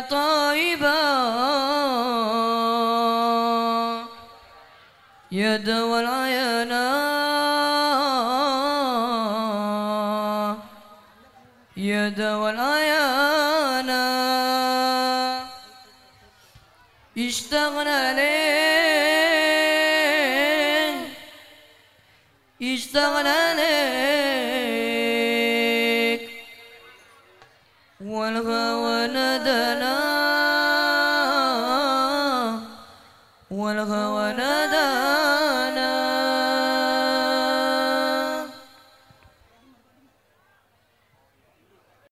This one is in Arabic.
طيبا. يد والعيانا يد والعيانا اشتغنا ليه اشتغنا ليك 我的和我的的。